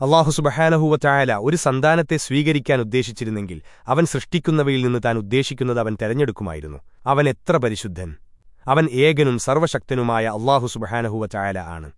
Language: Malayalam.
അള്ളാഹു സുബഹാനഹുവ ഒരു സന്താനത്തെ സ്വീകരിക്കാൻ ഉദ്ദേശിച്ചിരുന്നെങ്കിൽ അവൻ സൃഷ്ടിക്കുന്നവയിൽ നിന്ന് താൻ ഉദ്ദേശിക്കുന്നത് അവൻ തെരഞ്ഞെടുക്കുമായിരുന്നു. അവൻ എത്ര പരിശുദ്ധൻ. അവൻ ഏകനും സർവശക്തനുമായ അള്ളാഹു സുബഹാനഹുവ ആണ്.